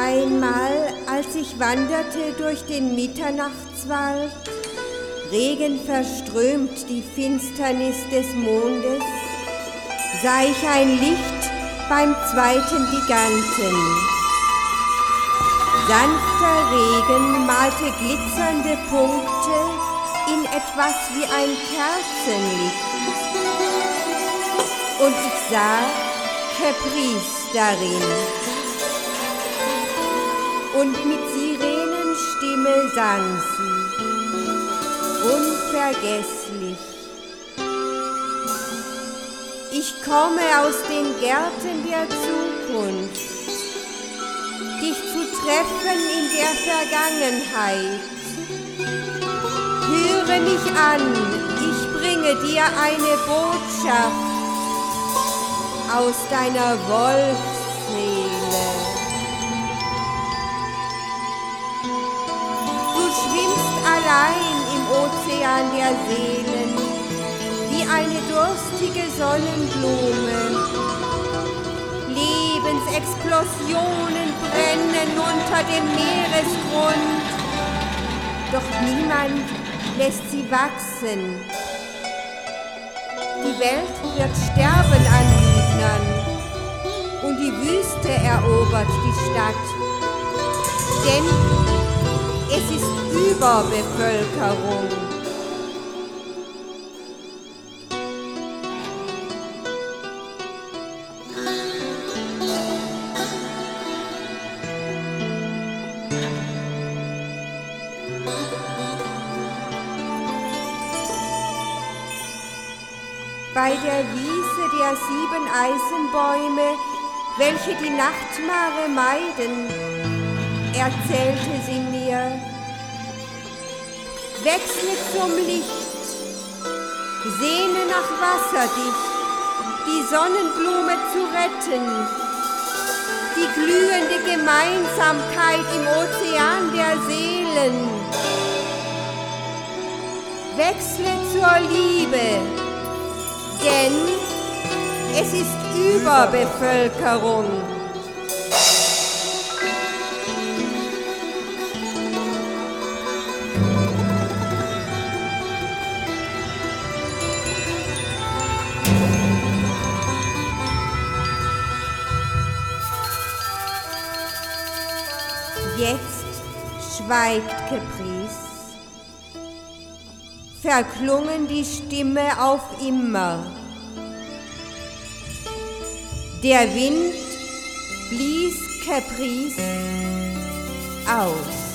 Einmal, als ich wanderte durch den Mitternachtswald, Regen verströmt die Finsternis des Mondes, sah ich ein Licht beim zweiten Giganten. Sanfter Regen malte glitzernde Punkte in etwas wie ein Kerzenlicht. Und ich sah Caprice darin. Und mit Sirenenstimme sang sie, unvergesslich. Ich komme aus den Gärten der Zukunft, dich zu treffen in der Vergangenheit. Höre mich an, ich bringe dir eine Botschaft aus deiner Wolfsseele. Allein im Ozean der Seelen, wie eine durstige Sonnenblume. Lebensexplosionen brennen unter dem Meeresgrund, doch niemand lässt sie wachsen. Die Welt wird sterben an Lügnern und die Wüste erobert die Stadt. Denn es ist Überbevölkerung. bei der Wiese der sieben Eisenbäume, welche die Nachtmare meiden, erzählte sie mir. Wechsle zum Licht, sehne nach Wasser dich, die Sonnenblume zu retten, die glühende Gemeinsamkeit im Ozean der Seelen. Wechsle zur Liebe, denn es ist Überbevölkerung. Jetzt schweigt Caprice verklungen die Stimme auf immer. Der Wind blies Caprice aus.